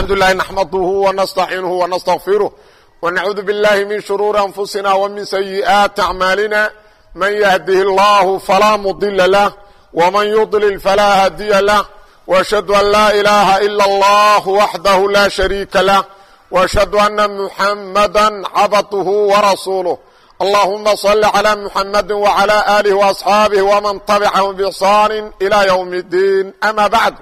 الحمd لله نحمده ونستعينه ونستغفره ونعوذ بالله من شhرور أنفuسina ومن سيئaaت أعماaلنا مaن يهده الله فlا مضل لh ومن يضلل فlا هdي لh وأشhهد أن لا إلaهa إلا الله وحده لا شhريكa لh وأشhهد أن محمدا عبده ورسوله اللهma صل على محمد وعلى آله وأصحاaبه ومن تبعهم بإحصان إلى يوم الدين أmا بعد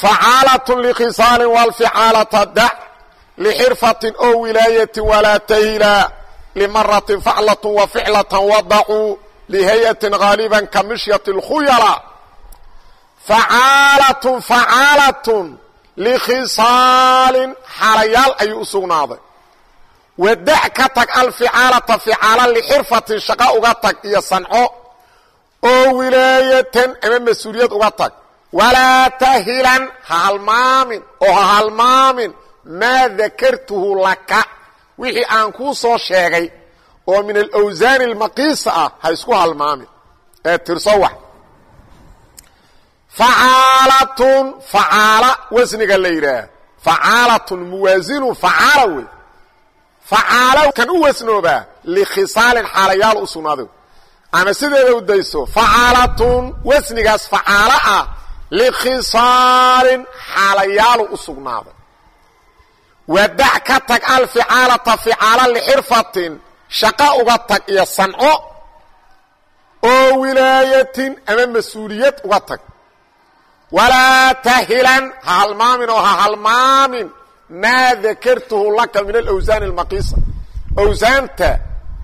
facaalatun likhisaalin walficaalata dac lixirfatin oo wilaayatin walaa tahila limaratin faclatun wa ficlatan wadacuu lihayatin haaliban ka mishyati اlkhuyala facaalatun facaalatun likhisaalin xalayaal ayuu u sugnaaday wadac ka tag alficaalata ficaala lixirfatin shaqo uga tag iyo sanco oo wilaayatan ama mas'uuliyad uga tag walaa tahilan ha halmaamin oo ha halmaamin maa dakartuhu laka wixii aan kuu soo sheegay oo min alawsaani almaqiisa ah ha isku halmaamin ee tirso wax facaalatun facaala wasniga la yidhaah facaalatun muwaasinu facaala wey facaalo kan u wasnoobaa likhisaalin xaalayaal u sugnaaday ama sideeda u dayso facaalatun wasnigaas facaalo ah likhisaalin xaalayaalu u sugnaaday wadac ka tag alficaalata ficaala lixirfatin shaqo uga tag iyo sanco oo wilaayatin ama mas'uuliyad uga tag walaa tahilan ha halmaamin oo ha halmaamin maa dakartuhu laka min alawsaan almaqiisa awsaanta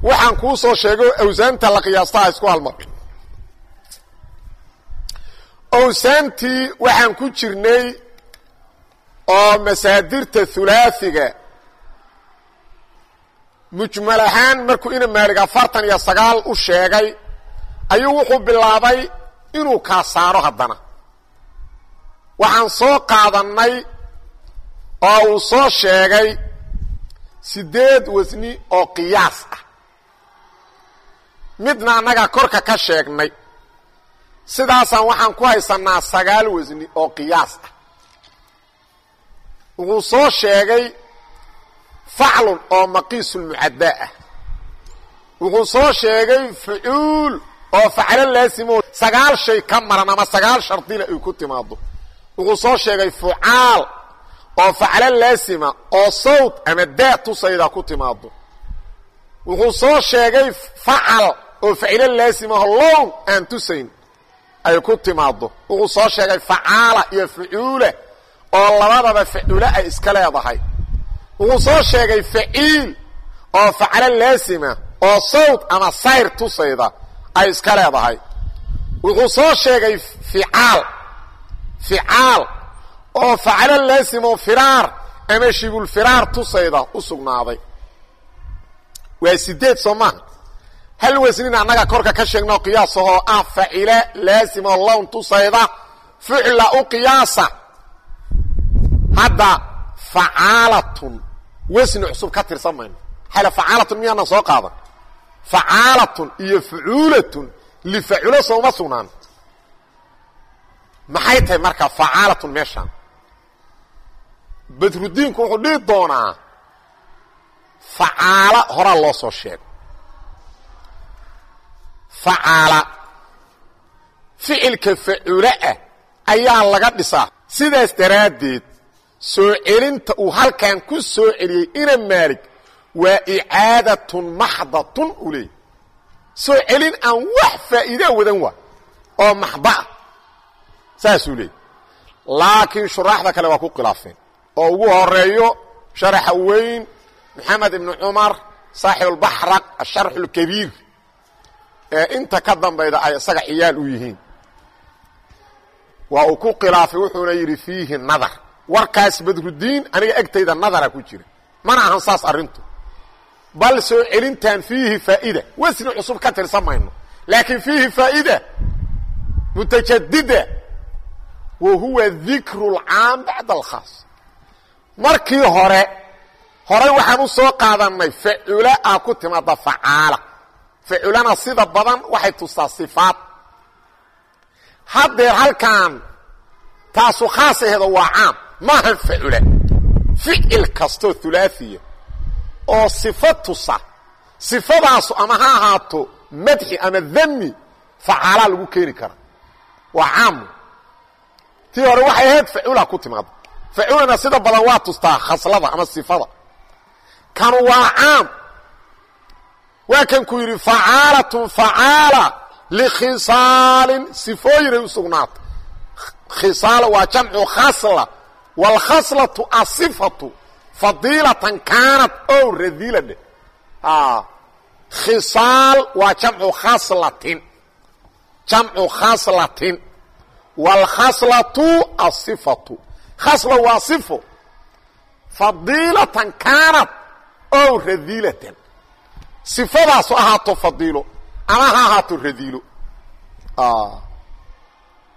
waxaan kuu soo sheego awsaanta la qiyaastaha isku halmar awsaantii waxaan ku jirnay oo masaadirta hulaahiga mujmal ahaan markuu ina maalig afartan iyo sagaal u sheegay ayuu wuxuu bilaabay inuu kaa saaro haddana. Waxaan soo qaadannay oo uu soo sheegay siddeed wasni oo qiyaas ah. Midna annaga korka ka sheegnay sidaasaan waxaan ku haysannaa sagaal wasni oo qiyaas ah. Wuxuu soo sheegay faclun oo maqiisulmucaddaa ah. Wuxuu soo sheegay fucuul oo faclo laasimo. Sagaal shay ka maran ama sagaal shardila ay ku timaado wuxuu soo sheegay fucaal oo faclo laasima oo sawt ama daa tusayda ku timaado wuxuu soo sheegay facal oo facilo laasimaho lown aan tusayn ay ku timaado wuxuu soo sheegay facaala iyo facuula oo labadaba facuule ay iska leedahay. Wuxuu soo sheegay faciil oo faclo laasima oo sawt ama sayr tusayda ay iska leedahay. Wuxuu soo sheegay ficaal ficaal oo faclo laasimo firaar ama shibulfiraar tusayda u sugnaaday. Waa sideed soo maaha hal wasnina annaga korka ka sheegno qiyaas ahoo ah facila laasimo lown tusayda. Ficla u qiyaasa. Hadda facaalatun wasni cusub ka tirsan mayno. Xale facaalatun miyaanan soo qaadan? Facaalatun iyo fucuulatun lifaculo sooma sugnaan. Maxay tahay marka facaalatun meeshaan? Badrudiinku wuxuu dhihi doonaa facaala horaa loo soo sheego facaala. Ficilka faculo ah ayaa laga dhisaa. Sidaas daraaddeed soo celinta uu halkan ku soo celiyey ina maalig waa icaadatun maxdatun u soo celin aan wax faa'iidaa wadan waa oo maxdaa saasuu leeyay laakiin shuraaxda kale waa ku khilaafeen. Oo ugu horeeyo sharaxa weyn maxamed ibnu cumar saaxib albaxraq asharxu اlkabiir ee inta ka dambayda ay isaga ciyaal u yihiin. Waa uu ku khilaafay wuxuuna yidhi fiihi nadar. Warkaas badrudiin aniga egtayda nadara ku jira. Mana ahan saas arrintu. Bal soo celintan fiihi faa'ida wasni cusub ka tirsan mayno laakiin fiihi faa'ida mutajadida wa huwa dikru اlcaam bacda alkhaas markii hore horey waxaan u soo qaadannay facula a ku timaada facaala faculana sida badan waxay tustaa sifaad. Haddeer halkan taasu khaas aheedo waa caam maahan facula ficil kastoo hulaahiya oo sifa tusa. Sifadaasu ama ha ahaato madxi ama dami facaalaa lagu keeni kara. Waa caamu tii hore waxay ahayd facula ku timaada faculana sida badan waa tustaa khaslada ama sifada. Kanu waa caam waa kan ku yidhi facaalatun facaala likhisaalin. Sifooyinay u sugnaatay khisaala waa jamcu khasla waalkhaslatu asifatu fadiilatan kaanat ow radiila dheh khisaal waa jamcu khaslatin jamcu khaslatin. Waalkhaslatu asifatu khasla waa sifo fadiilatan kaanat ow radiilatan sifadaasu ahaato fadiilo ama ha ahaato radiilo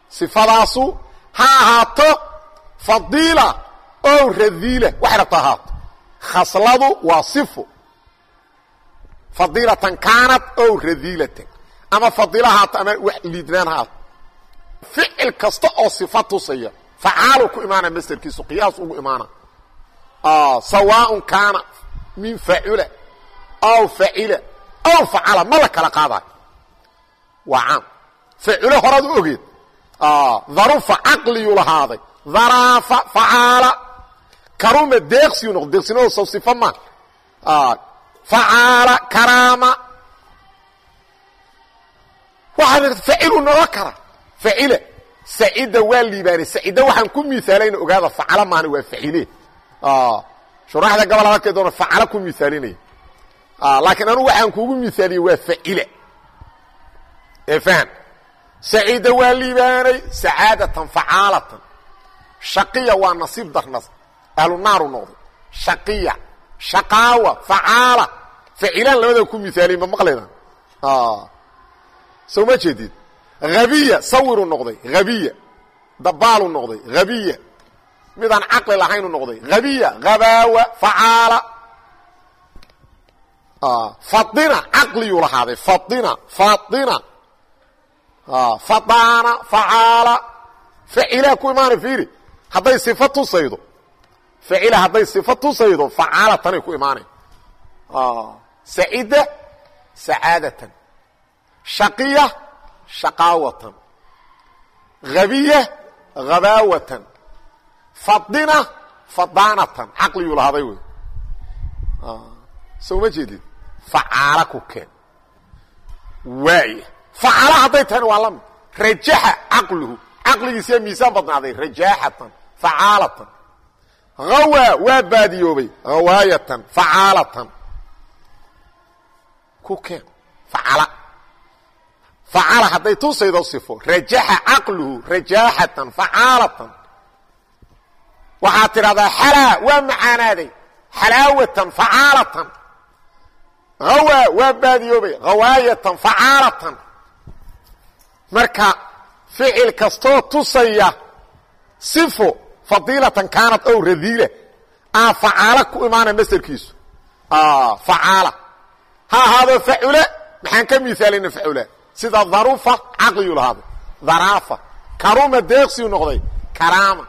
sifadaasu ha ahaato fadiila ow radiila waxay rabto ahaato. Khasladu waa sifo fadiilatan kaanat ow radiilatan ama fadiila haato ama wax liidnaan haato ficil kasta oo sifa tusaya facaalu ku imaana masderkiisu qiyaas ugu imaana. Sawaaء kaana min facula aw facila aw facala ma la kala qaadayo waa caam faculo horaad u ogeed darufa caqliyuu lahaaday daraafa facaala karuma deeqsiyu noqdo deeqsinimadu saw sifa ma facaala karaama waxaa facilu noqon kara facila sacida waa liibaanay sacida waxaan ku miaalayna ogaada facala maana waa facile shuraxda gobol hadalkee doona facala ku miaalinaya laakiin anugu waxaan kuugu miaaliyey waa facila ee fahm saciida waa liibaanay sacaadatan facaalatan. Shaqiya waa nasiib darnas ahlu naaru noqday. Shaqiya shaqaawa facaala. Facilaan labada ku miaaliyen ma maqlayda soo ma jeedid? Habiya sawiru noqday habiya dabaalu noqday habiya midaan caqli lahaynu noqday habiya habaawa facaala fadina caqliyuu lahaaday. Fadina fadina fadaana facaala facilaa ku imaana fiiri. Hadday sifa tusaydo. Facila hadday sifa tusaydo facaala tanay ku imaanay sacida sacaadatan. Shaqiya shaqaawatan. Habiya habaawatan fadina fadaanatan. Caqliyuu lahaaday wey soo ma jeedid facaala ku keen. Waaya facaala hadday tahayna waa la mid rajaxa caqluhu. Caqligiisiyaa miisaan badnaaday rajaaxatan facaalatan. Hawaa waa baadiyoobay hawaayatan facaalatan. Ku keen. Facala facala hadday tusaydo sifo rajaxa caqluhu rajaaxatan facaalatan. Waxaad tidhahdaa xalaa waa macaanaaday. Xalaawatan facaalatan hawaa waa baadiyoobay hawaayatan facaalatan marka ficil kastoo tusaya sifo fadiilatan kaanad ow radiila. Aa facaala ku imaana masderkiisu. Facaala. Ha ahaado facula maxaan ka miaalayna facula? Sida dharufa caqliyu lahaaday dharaafa karuma deeqsiyu noqday. Karaama.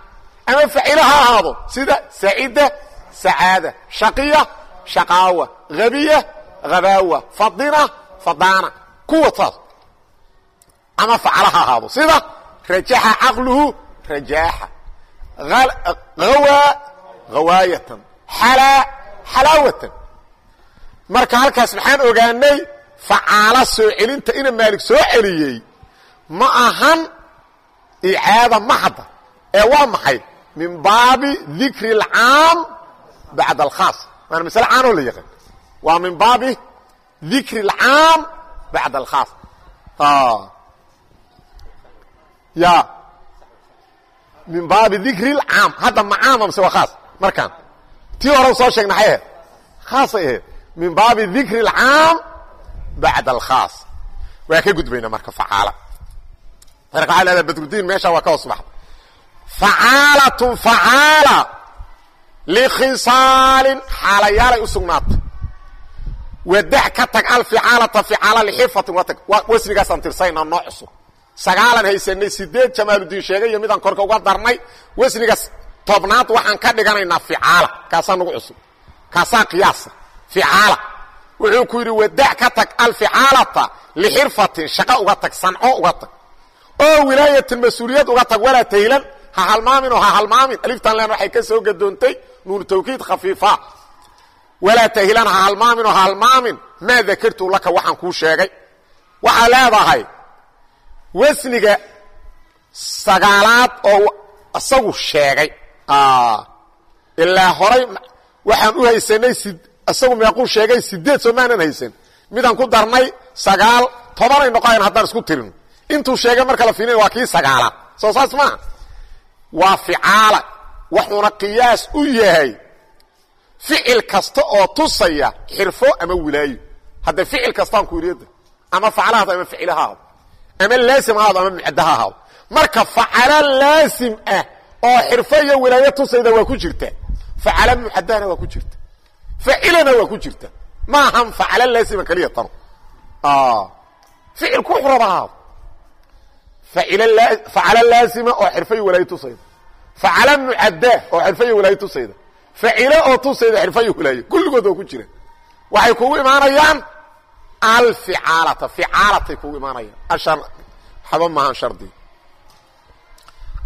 Ama facilo ha ahaado. Sida sacida sacaada. Shaqiya shaqaawa. Habiya habaawa fadina fadaana kuwa taas ama facala ha ahaado sida rajaxa caqluhu rajaaxa hawaa hawaayatan xalaa xalaawatan marka halkaas maxaan ogaanay facaala soo celinta ina maalig soo celiyey ma ahan icaada maxda ee waa maxay min baabi dikri اlcaam bacd alkhaas waana masale caanoo la yaqaan waa min baabi dikri اlcaam bacd alkhaas ya min baabi dikri اlcaam hadda ma caama mise waa khaas markaan tii horan soo sheegna maxay ahayd khaasay ahayd min baabi dikri اlcaam bacd alkhaas waa ka gudbayna marka facaala marka waxaa leedaha badrudiin meeshaa waa ka hoos baxda facaalatun facaala likhisaalin xaalayaalay u sugnaatay wadax ka tag alficaalata ficaala lixifatin waa tag. Wasnigaasaan tirsayna noo cusub. Sagaalan haysanay sideed jamaaludiin sheegay iyo midaan korka uga darnay wasnigaas tobnaad waxaan ka dhiganaynaa ficaala. Kaasaa nagu cusub. Kaasaa qiyaasa. Ficaala. Wuxuu ku yidhi wadac ka tag alficaalata lixirfatin shaqo uga tag sanco uga tag. Oo wilaayatin mas'uuliyad uga tag walaa tahlan ha halmaamin oo ha halmaamin. Aliftan len waxay ka soo gadoontay. Nuur tawkiid khafiifa walaa tahlan ha halmaamin oo ha halmaamin maa dakartu laka waxaan kuu sheegay. Waxaa leedahay wasniga sagaalaad oo isagu sheegay. Ilaa horay waxaan u haysanay isagu meequu sheegay sideed soo maanan haysan. Midaan ku darnay sagaal tobanay noqoayn haddaan isku tirin. Intuu sheegay marka la fiilina waa kii sagaalaad. Soo saas maaha waa ficaala wuxuuna qiyaas u yahay ficil kasta oo tusaya xirfo ama wilaayo. Hadda ficil kastaan ku yidhi ama faclahaado ama ficilahaado ama laasim haado ama mucadda ha ahaado marka facalo laasim ah oo xirfo iyo wilaayo tusayda waa ku jirta facalo mucadahana waa ku jirta facilana waa ku jirta. Ma ahan facalo laasima keliya tano ficil ku xuraba ahaado facalo laasima oo xirfo iyo walaayo tusayda. Facalo mucadda oo xirfo iyo walaayo tusayda facilo oo tusayda xirfo iyo walaayo kulligood waa ku jira. Waxay kugu imaanayaan alficaalata. Ficaalatay kugu imaanayaan. Haba maahan shardi.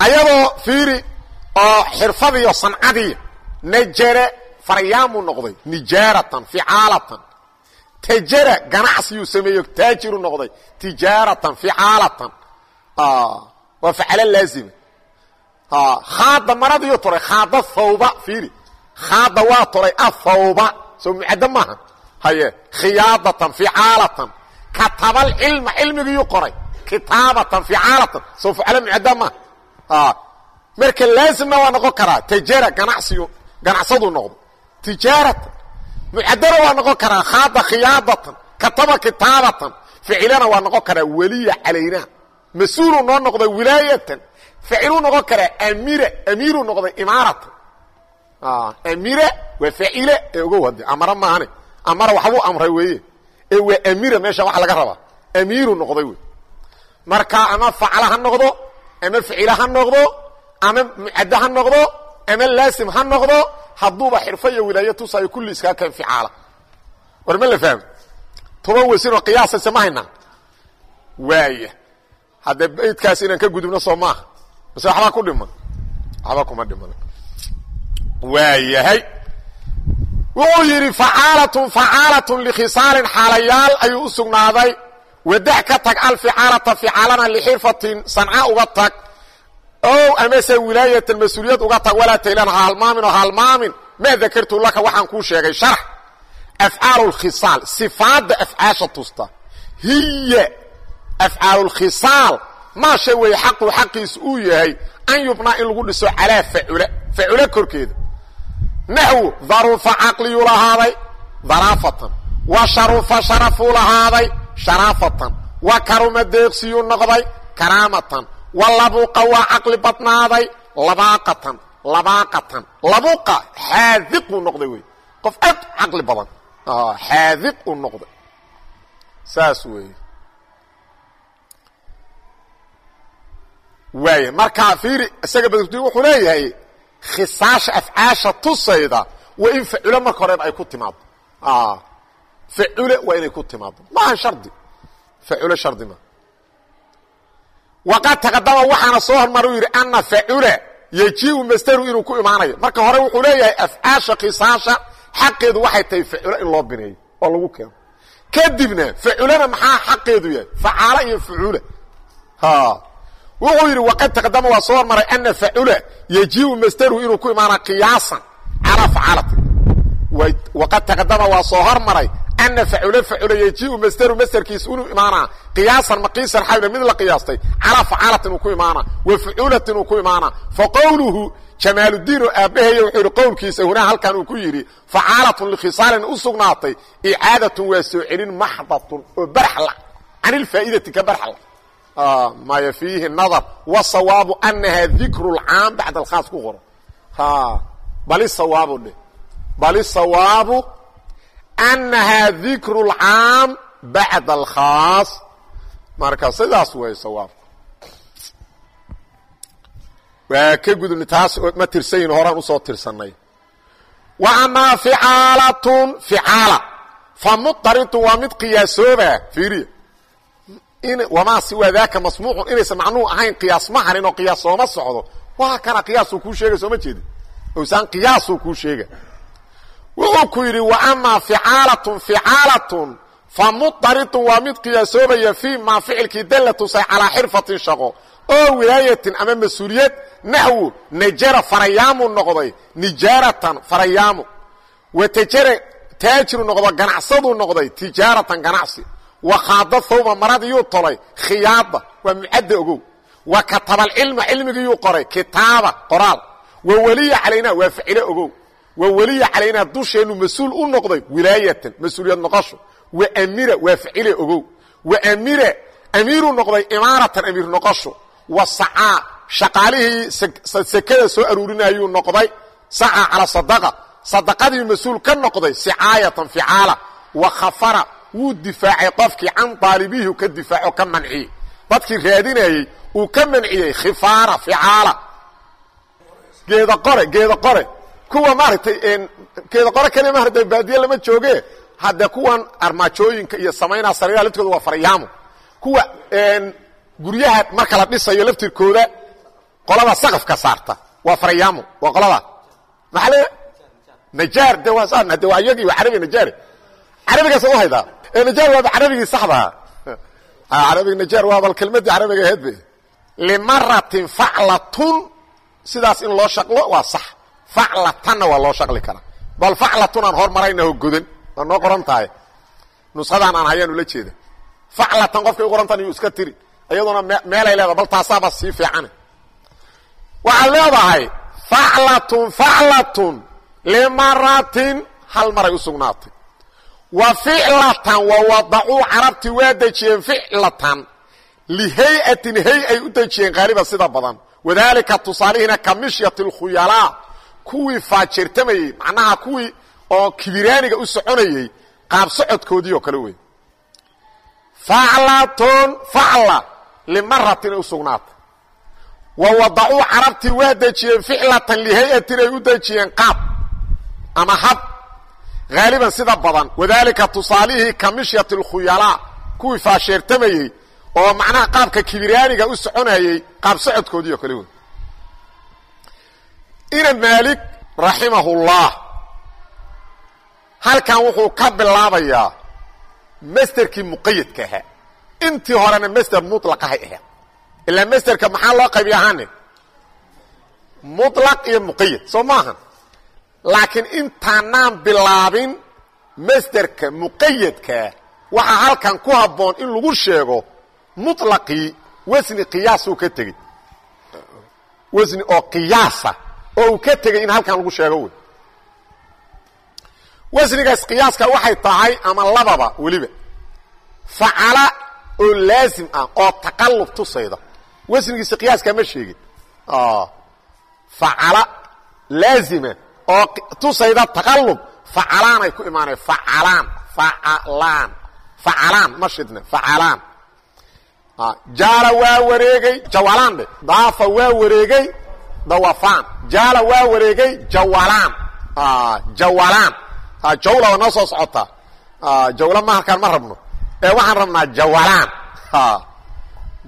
Ayadoo fiiri oo xirfadiiyo sancadii najare faryaamuu noqday. Nijaaratan ficaalatan. Tajara ganacsiyuu sameeyo taajiru noqday. Tijaaratan ficaalatan. Waa facalo laazima. Khaada maradiiyo toray khaada thawba fiiri khaada waa toray athawba soo mucaddo maaha haye khiyaadatan ficaalatan katabal cilma cilmigiiyuu qoray kitaabatan ficaalatan soo facalo mucadda maaha marka laazimna waa noqon karaa tajara ganacsiyu ganacsadu noqdo tijaaratan mucadana waa noqon karaa khaada khiyaadatan kataba kitaabatan ficilana waa noqon karaa weliya calayna mas'uuluu noo noqday wilaayatan ficiluu noqon karaa amira amiiruu noqday imaaratan amira waa facile ee ogow hadde amara maahane amara waxbuu amray weeye. Ee waa amira meesha waxa laga rabaa. Amiiruu noqday wey marka ama facla ha noqdo ama ficila ha noqdo ama mucaddo ha noqdo ama laasim ha noqdo hadduuba xirfo iyo wilaayo tusaayo kulli iskaa kan ficaala war ma la fahmo? Toban wasinoo qiyaasayse ma haynaa waaya haddee baydkaas inaan ka gudubno soo maaha. Mase waxbaa ku dhiman waxba kuma dhiman waayahay wuxuu yidhi facaalatun facaalatun likhisaalin xaalayaal ayuu u sugnaaday. Wadax ka tag alficaalata ficaalana lixirfatin sanca uga tag. Ow amase wilaayatan mas'uuliyad uga tag walaa taylan ha halmaamin oo ha halmaamin maa dakartu laka waxaan kuu sheegay sharax afcaalu lkhisaal sifaadda afcaasha tusta. Hiya afcaalu lkhisaal maa shay weeye xaqu xaqiisu uu yahay an yubnaa in lagu dhiso calaa facula facula korkeeda naxwu daruufa caqliyuu lahaaday daraafatan wa sharufa sharafuu lahaaday sharaafatan wa karuma deeqsiyuu noqday karaamatan wa labuqa waa caqli badnaaday labaaqatan labaaqatan labuqa xaadiq uu noqday wey qof aad caqli badan xaadiq uu noqday saas weeye waaya markaa fiiri isaga badurdi wuxuu leeyahay khisaasha afcaasha tusayda waa in faculo marka horeba ay ku timaado facule waa inay ku timaado maaha shardi. Facule shardi ma. Waqad taqadama waxaana soo hormar u yidhi ana facula yejiu masdaru inuu ku imaanayo. Marka hore wuxuu leeyahay afcaasha khisaasha xaqeedu waxay tahay facula in loo bineeyo oo lagu keeno. Kadibna faculana maxaa xaqeedu yahay? Facaala iyo facuula wuxuu yidhi waqad taqadama waa soo hormaray ana facula yejiu masdaru inuu ku imaana qiyaasan calaa facaalati waqad taqadama waa soo hormaray ana facula facula yejiu masdaru masderkiisa inuu imaanaa qiyaasan maqiisan xawla mid la qiyaastay calaa facaalatin uu ku imaanaa wa facuulatin uu ku imaanaa. Fa qowluhu jamaaludiin oo aabbaheeya wuxuu yidhi qowlkiisa hunaa halkan uu ku yidhi facaalatun likhisaalin u sugnaatay icaadatun waa soo celin maxdatun oo barxla can ilfaa'idati ka barxla maya fiihi nadar wasawaabu anaha dikru lcaam bacda alkhaas ku qoro. Bal isawaabu dheh bal isawaabu anaha dikru lcaam bacda alkhaas. Marka sidaas way sawaab. Waa ka gudubnay taas ma tirsanyin horaan u soo tirsannay. Wa amaa ficaalatun ficaala fa mudaridun waa mid qiyaasooba fiiriya wamaa siwaa daaka masmuucun inaysan macnuu ahayn qiyaas ma oo qiyaas sooma socdo. Waa kana qiyaasuu kuu sheega sooma jeedin. Owsaan qiyaasuu kuu sheega wuxuu ku yidhi wa ficaalatun ficaalatun fa mudaridun waa mid qiyaasoobaya fii maa ficilkii dalla tusay calaa xirfatin shaqo oo wilaayatin ama mas'uuliyad naxwu najara farayaamu noqday nijaaratan farayaamu. Wa tajara taajiru noqdo ganacsaduu noqday tijaaratan ganacsi wa khaada thawba maradiyuu tolay khiyaada waa mucadda ogow. Wa katabaalcilma cilmigiyuu qoray kitaaba qoraal. Wa weliya calaynaa waa ficilo ogow. Wa weliya calaynaa dusheennu mas'uul u noqday wilaayatan mas'uuliyad noqosho. Wa amira waa ficile ogow. Wa amira amiiruu noqday imaaratan amiir noqosho. Wa sacaa shaqaalihii sekada soo aruurinayuu noqday. Sacaa calaa sadaqa. Sadaqadii mas'uul ka noqday sicaayatan ficaala. Wa khafara wuu difaacay qofkii can daalibihi ka difaaco ka manciyey. Dadkii raadinayey uu ka manciyey khifaara ficaala. Geeda qore geeda qore. Kuwa maaragtay geeda qore kaliya maarata baadiye lama jooge. Hadde kuwan armaajooyinka iyo samaynaa sariiraha laftooda waa faryaamo kuwa guryaha marka la dhisayo laftirkooda qolada saqafka saarta waa faryaamo waa qolada. Maxaa le najaar. De waa saa de waa iyagii waa carabi najaar. Carabigaas u haydaa najaar waaba carabigii saxdaa carabiga najaar waa bal kelmadii carabiga ahayd be limaratin faclatun sidaas in loo shaqlo waa sax. Faclatanna waa loo shaqli karaa. Bal faclatun aan hormaraynaho godan. Waa noo qoran tahay. Nuskhadaan aan hayaan ula jeeda. Faclatan qofkay u qorantan yuu iska tiri. Iyadoona meelay leedahay bal taasaaba sii fiicane. Waxaad leedahay faclatun faclatun limaratin hal maray u sugnaatay wa ficlatan wa wadacuu carabti waa dejiyeen ficlatan lihay-atin hay ay u dejiyeen qaaliban sida badan. Wadaalika tusaalihiina ka mishyati lkhuyalaa kuwii faajirtamayey macnaha kuwii oo kibiraaniga u soconayey qaab socodkoodii oo kale wey faclatun facla limaratin ay u sugnaatay wa wadacuu carabtii waa dejiyeen ficlatan lihay-atin ay u dejiyeen qaab ama hab haaliban sida badan wadaalika tusaalihii ka mishyati lkhuyalaa kuwii oo macnaha qaabka kibiraaniga u soconayey qaab socodkoodii oo kale wey ina maalik raximahullah halkan wuxuu ka bilaabayaa masterkii muqayadka ahaa intii horena master mulaqahay ahayd ilaa masterka maxaa loo qaybiya ahaane iyo muqayad soo maaha laakiin intaanaan bilaabin masterka muqayadkaa waxaa halkan ku habboon in lagu sheego mulaqii wasni qiyaasuu ka tegey wasni oo qiyaasa oo uu ka tegey in halkan lagu sheego wey wasnigaas qiyaaska waxay tahay ama lababa weliba. Facala oo laazim ah oo taqallub tusayda. Wasnigiisa qiyaaskaa ma sheegin. Facala laazima oo tusayda taqallub facalaanay ku imaanaya facalaan facalaan facalaan ma shidna facalaan. Jaala waa wareegay jawalaan dhe daafa waa wareegay dawafaan. Jaala waa wareegay jawalaan. Jawalaan. Jawla waa noo soo socotaa jawla ma halkaan ma rabno. Ee waxaan rabnaa jawalaan.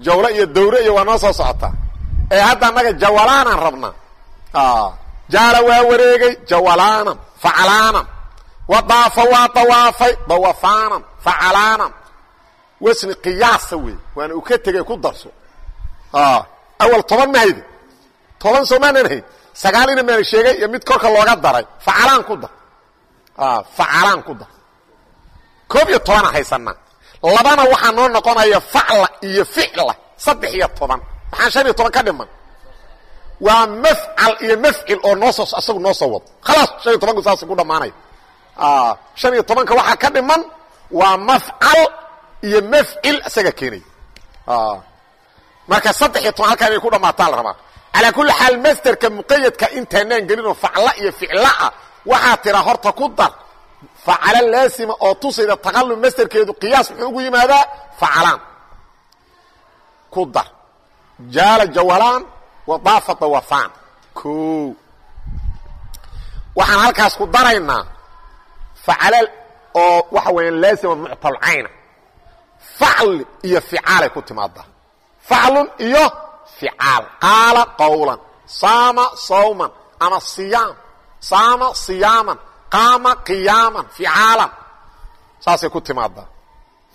Jawlo iyo dawre iyo waa noo soo socotaa ee hadda annaga jawalaanaan rabnaa jaala waa wareegay jawalaanan facalaanan wadaafa waa dawaafay dawafaanan facalaanan wasni qiyaasa wey waana uu ka tegay ku darso. Awal toban ma haydi. Toban soo maanan hayd sagaalina maana sheegay iyo mid korka looga daray. Facalaan ku dar. Facalaan ku dar. Koob iyo tobana haysanaa labana waxaa noo noqonaya facla iyo ficla. Saddex iyo toban. Maxaan shan iyo toban ka dhiman waa mafcal iyo mafcil oo noosoo asagu noo soo wado khalaas shan iyo tobanku saas ku dhammaanaya shan iyo tobanka waxaa ka dhiman waa mafcal iyo mafcil isaga keenaya marka saddex iyo toban halkaa inay ku dhammaataa la rabaa. Calaa kulli xaal masterka muqayadka intaanaan gelinoo facla iyo ficlaa waxaa tiraa horta ku dar facala laasima oo tusayda taqallub masterkeedu qiyaas muxuu ugu yimaadaa facalaan ku dar. Jaala jawalaan wadaafa dawafaan o waxaan halkaas ku daraynaa facala oo waxa weeyaan laasima muctalcayna facl iyo ficaalay ku timaadaa faclun iyo ficaal qaala qawlan saama sawman ama siyaam saama siyaaman qaama qiyaaman ficaalan saasay ku timaadaa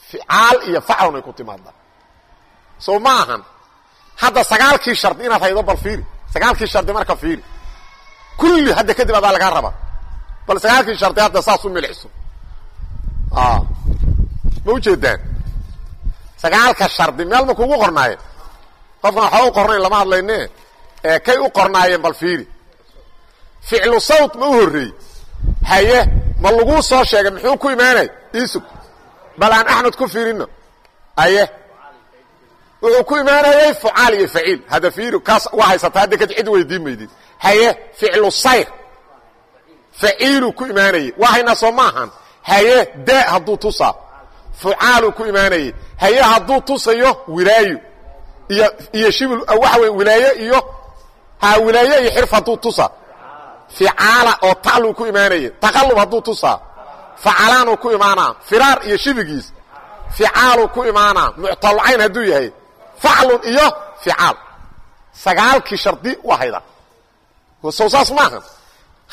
ficaal iyo faclun ay ku timaadaa soo ma hadda sagaalkii shardi inaad haydo bal fiiri. Sagaalkii shardi marka fiiri. Kulli hadda kadib adaa lagaa rabaa. Bal sagaalkii shardi hadda saas u milicso. Ma ujeedaan sagaalka shardi meel ma kugu qornaaye? Qofkan waxba u qornayn lama hadlayne? Kay u qornaayeen bal fiiri. Ficlu sawt ma u horreeyey. Haye ma laguu soo sheegay muxuu ku imaanay? Isug bal aan axmed ku fiirino. Haye wuxuu ku imaanayey fucaal iyo faciil. Hadda fiiri kaas waa haysataa hadda kadib cid weydiin maydid haye ficlu sayr. Faciiluu ku imaanayey waa haynaa soo maahan haye da hadduu tusaa fucaaluu ku imaanayey haye hadduu tusayo wilaayo iyo iyo shibl waxa wey wilaaye iyo ha wilaaye iyo xirf hadduu tusaa ficaala oo tacluu ku imaanayey taqallub hadduu tusaa facalaanuu ku imaanaa. Firaar iyo shibigiis. Ficaaluu ku imaanaa. Muctalcayn hadduu yahay faclun iyo ficaal sagaalkii shardi waa hayda sow saas maaha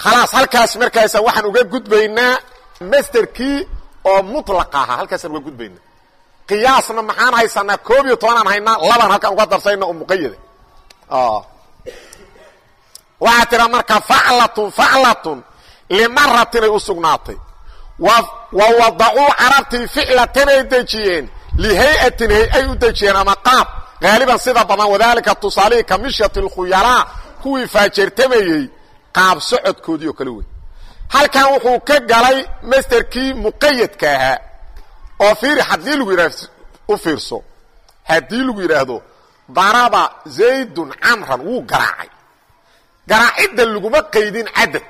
khalaas halkaas markaasa waxaan uga gudbaynaa masterkii oo mutlaqa ahaa halkaasaan uga gudbaynaa qiyaasna maxaan haysanaa koob iyo tobanaan haynaa labaan halkaan uga darsayna oo muqayada waxaa tira marka faclatun faclatun limaratinay u sugnaatay wa wadacuu carabtii ficlatanay dejiyeen lihay'atin hay'ay u dejiyeen ama qaab haaliban sida badan wadaalika tusaalihii ka mishyati lkhuyalaa kuwii faajeertamayey qaab socodkoodii oo kale wey halkan wuxuu ka galay masterkii muqayadka ahaa oo fiiri haddii lagu yidhah u fiirso haddii lagu yidhaahdo daraba zaydun camran wuu garaacay garaacidda laguma qaydin cadad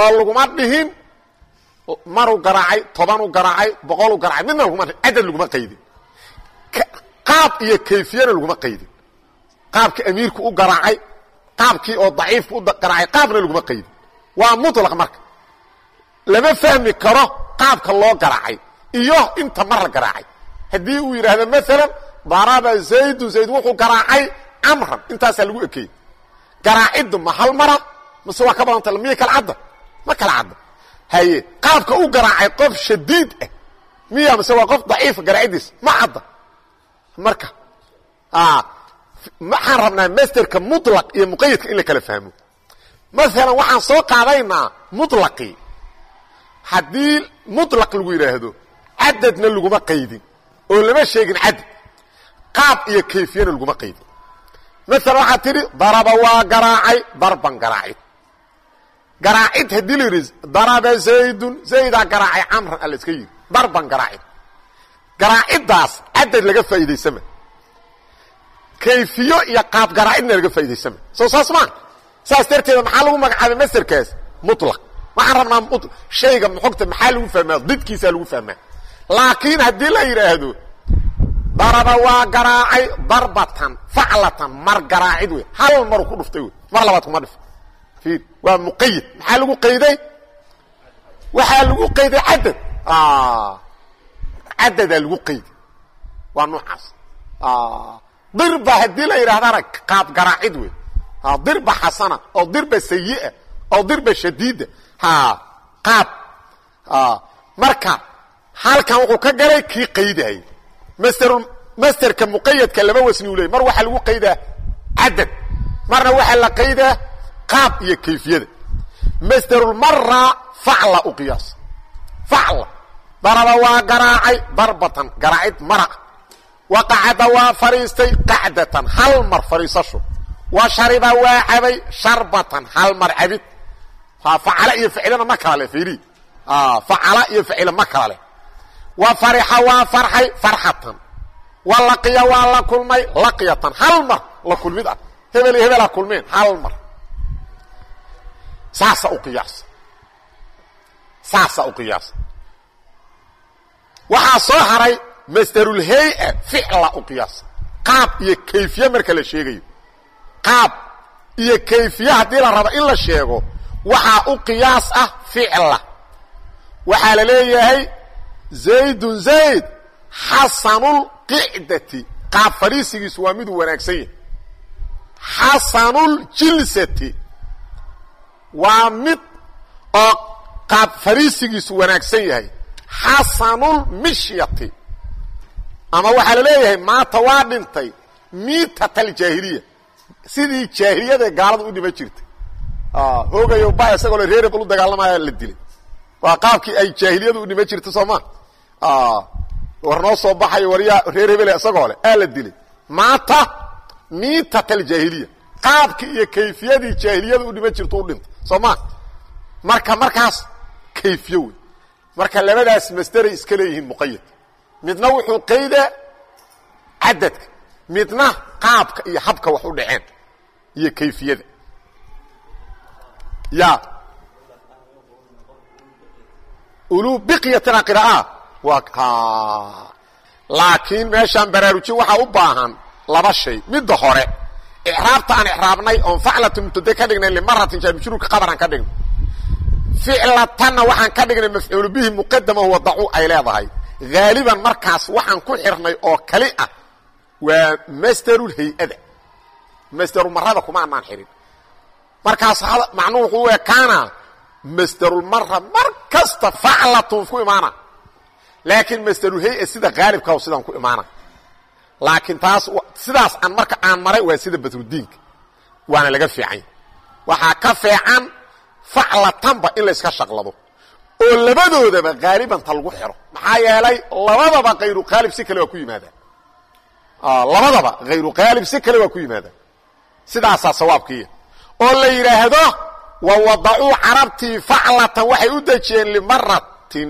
oo laguma dhihin maruu garaacay tobanuu garaacay boqoluu garaacay midna laguma cadad laguma qaydin. Qaab iyo kayfiyana laguma qaydin. Qaabka amiirku u garaacay qaabkii oo daciifku u garaacay qaabna laguma qaydin. Waa muطlaq marka. Lama fahmi karo qaabka loo garaacay iyo inta mar la garaacay. Haddii uu yidhaahdo maalan daraba zaydun zayd wuxuu garaacay camran intaasaa lagu ekeyey garaaciddu ma hal mara mase waa ka badanta miya kala cadda ma kala cadda haye qaabka u garaacay qof shadiid eh. ah miya mase waa qof daciifa garaacidiisa ma cadda marka ah, waxaan rabnaa masterka mulaq iyo muqayadka in la kala fahmo. Maalan waxaan soo qaadaynaa mulaqii haddii mulaq lagu yidhaahdo cadadna laguma qaydin. Oo lama sheegin cadad qaab iyo kayfiyana laguma qaydin. Maalan waxaad tidhi daraba waa garaacay darban garaacid garaacid haddii la yidhi daraba zaydun zaydaa garaacay camran alla iska yidhi darban garaacid garaaciddaas cadad laga faa'iidaysama. Kayfiyo iyo qaab garaacidna laga faa'idaysama soo saas maa saas darteeda maxaa lagu magacaabay masterkaas muطlaq waxaan rabnaa shayga xogta maxaa lagu fahmaa? Didkiisaa lagu fahmaa. Laakiin haddii la yidhaahdo daraba waa garaacay darbatan faclatan mar garaacid wey hal maru ku dhuftay wey mar labaad kuma dhif waa muqayid maxaa lagu qayday? Waxaa lagu qayday cadad cadadaa lagu qayday. Waa noocaas. Dirba haddii la yidhahdana qaab garaacid wey dirba xasana oo dirba sayi'a oo dirba shadiida ha qaab. Marka halkan wuxuu ka galay kii qaydayay master masterka muqayadka laba wasni u ley mar waxaa lagu qaydaa cadad marna waxaa la qaydaa qaab iyo kayfiyada. Masterulmara facla u qiyaas. Facla. Daraba waa garaacay darbatan garaacid mara. Waqacada waa fadhiistay qacdatan hal mar fadhiisasho wa shariba waa cabay sharbatan hal mar cabid. Facala iyo ficilana ma kala leh fiiri facala iyo ficila ma kala leh wa farixa waa farxay farxatan. Wa laqiya waa la kulmay laqyatan hal mar la kulmid ah. Hebel iyo hebelaa kulmeen hal mar saasa u qiyaasa saasa waxaa soo haray masderulhay-a ficla u qaab iyo kayfiye marka la sheegayo. Qaab iyo kayfiye haddii la rabo in la sheego waxaa u qiyaas ah ficla. Waxaa la leeyahay zaydun zayd xasanulqicdati qaab fadhiisigiisu waa miduu wanaagsan yahay. Xasanuljilsati waa mid oo qaab fadhiisigiisu wanaagsan yahay. Xasanulmishyati ama waxaa la leeyahay maata waa dhintay miitataljaahiliya sidii jaahiliyada gaalada u dhima jirtay. Hoogayo ba isagoo reer hebel u dagaalamaya la dilay. Waa qaabkii ay jaahiliyadu u dhima jirta soo ma? War noo soo baxayo waryaa reer hebel isagoo le aa la dilay. Maata miitataljaahiliya qaabkii iyo kayfiyadii jaahiliyada u dhima jirta u dhintay. Soo ma? Marka markaas kayfiye wey marka labadaas masderay iska leeyihiin muqayad midna wuxuu qaydaa cadadka midna qaabka iyo habka wax u dhaceen iyo kayfiyada. Ya ulu biqyatina qira'a waa laakiin meeshaan baraarujin waxaa u baahan laba shay. Midda hore icraabta aan icraabnay oon faclatu mubtade ka dhignay limaratin jaarmajruurka qabaran ka dhignay ficlatanna waxaan ka dhignay mafcuulu bihi muqadama wadacu ay leedahay. Haaliban markaas waxaan ku xirnay oo kali ah waa masderul hay'ada. Masderu marada kuma anaan xirin. Markaas macnuhu wuxuu ekaana masderulmara mar kasta faclatun ku imaana. Laakiin masderul hay'a sida haalibka sidaan ku imaana laakiin taas sidaas aan marka aan maray waa sida badrudiinka. Waana laga fiicanya waxaa ka fiican faclatanba in la yska shaqlado oo labadoodaba haalibanta lagu xiro. Maxaa yeelay labadaba hayru qaalib si kale waa ku yimaadaan labadaba hayru qaalib si kale waa ku yimaadaan sidaasaa sawaabkiiya oo la yidhaahdo wa wadacuu carabtii faclatan waxay u dejiyeen limaratin